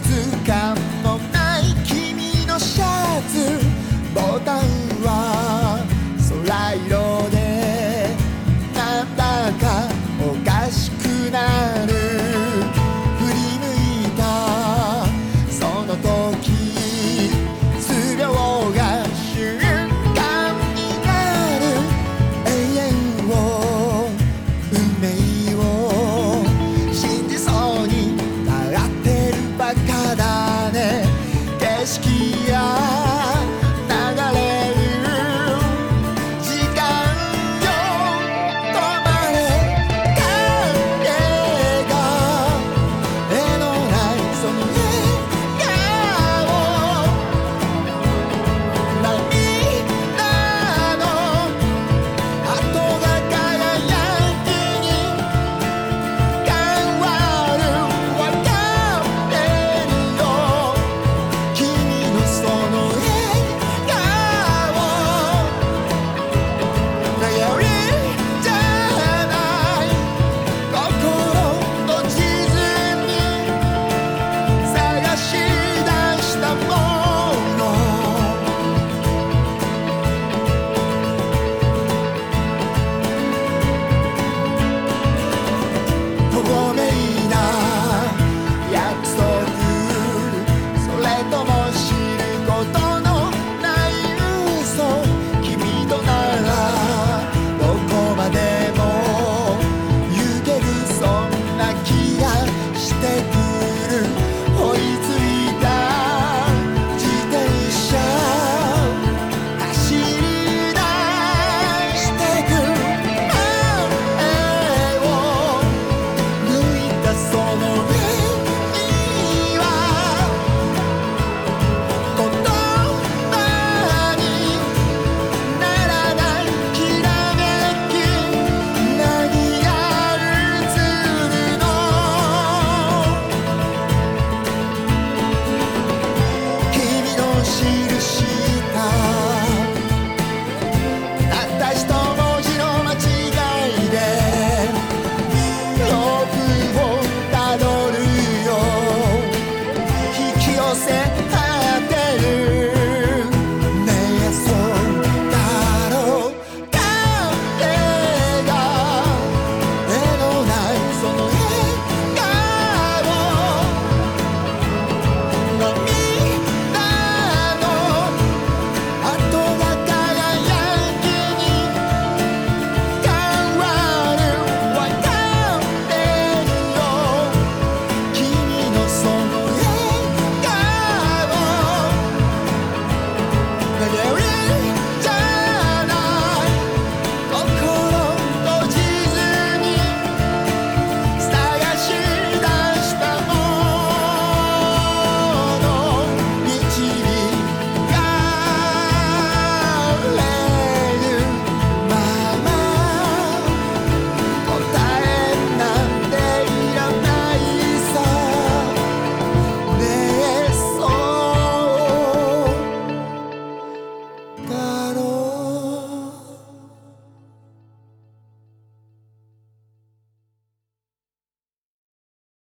切か